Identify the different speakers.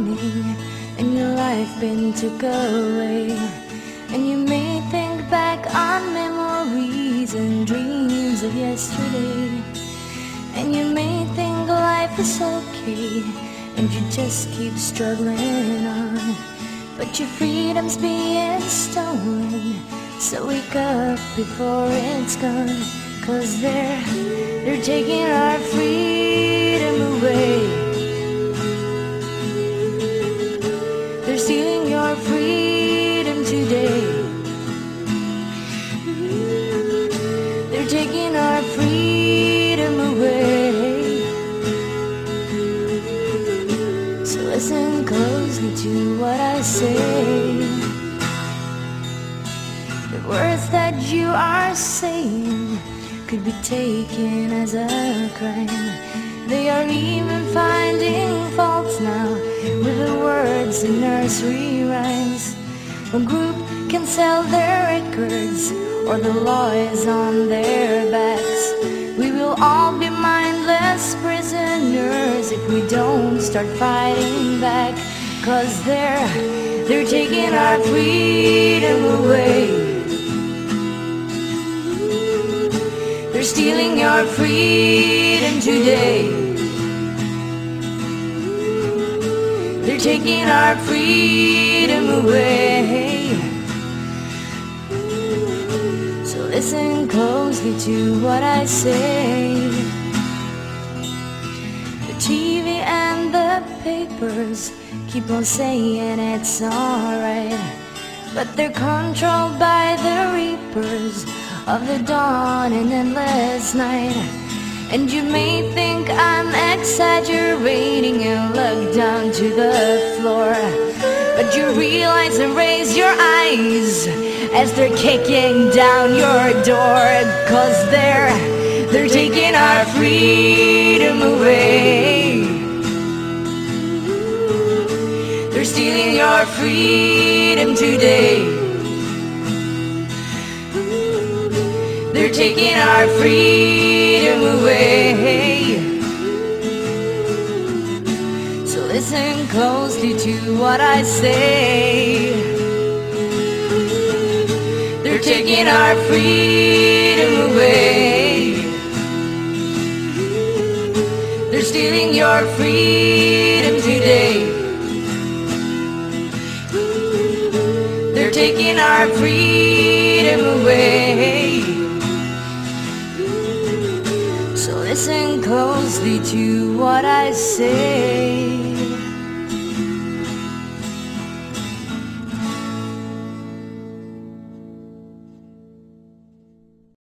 Speaker 1: morning and your life been took away. And you may think back on memories and dreams of yesterday. And you may think life is okay and you just keep struggling on. But your freedom's being stolen. So wake up before it's gone. Cause they're, they're taking our freedom taking our freedom away. So listen closely to what I say. The words that you are saying could be taken as a crime. They are even finding faults now with the words in nursery rhymes. A group can sell their records or the law is on their backs. We will all be mindless prisoners if we don't start fighting back. Cause they're, they're taking our freedom away. They're stealing your freedom today. They're taking our freedom away. Listen closely to what I say. The TV and the papers keep on saying it's alright. But they're controlled by the reapers of the dawn and endless night. And you may think I'm exaggerating and look down to the floor. But you realize and raise your eyes as they're kicking down your door. Cause they're, they're taking our freedom away. They're stealing your freedom today. They're taking our freedom away. So listen closely to what I say. They're taking our freedom away. They're stealing your freedom today. They're taking our freedom away. So listen closely to what I say.